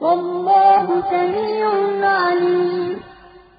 وَاللَّهُ سَمِيعٌ عَلِيمٌ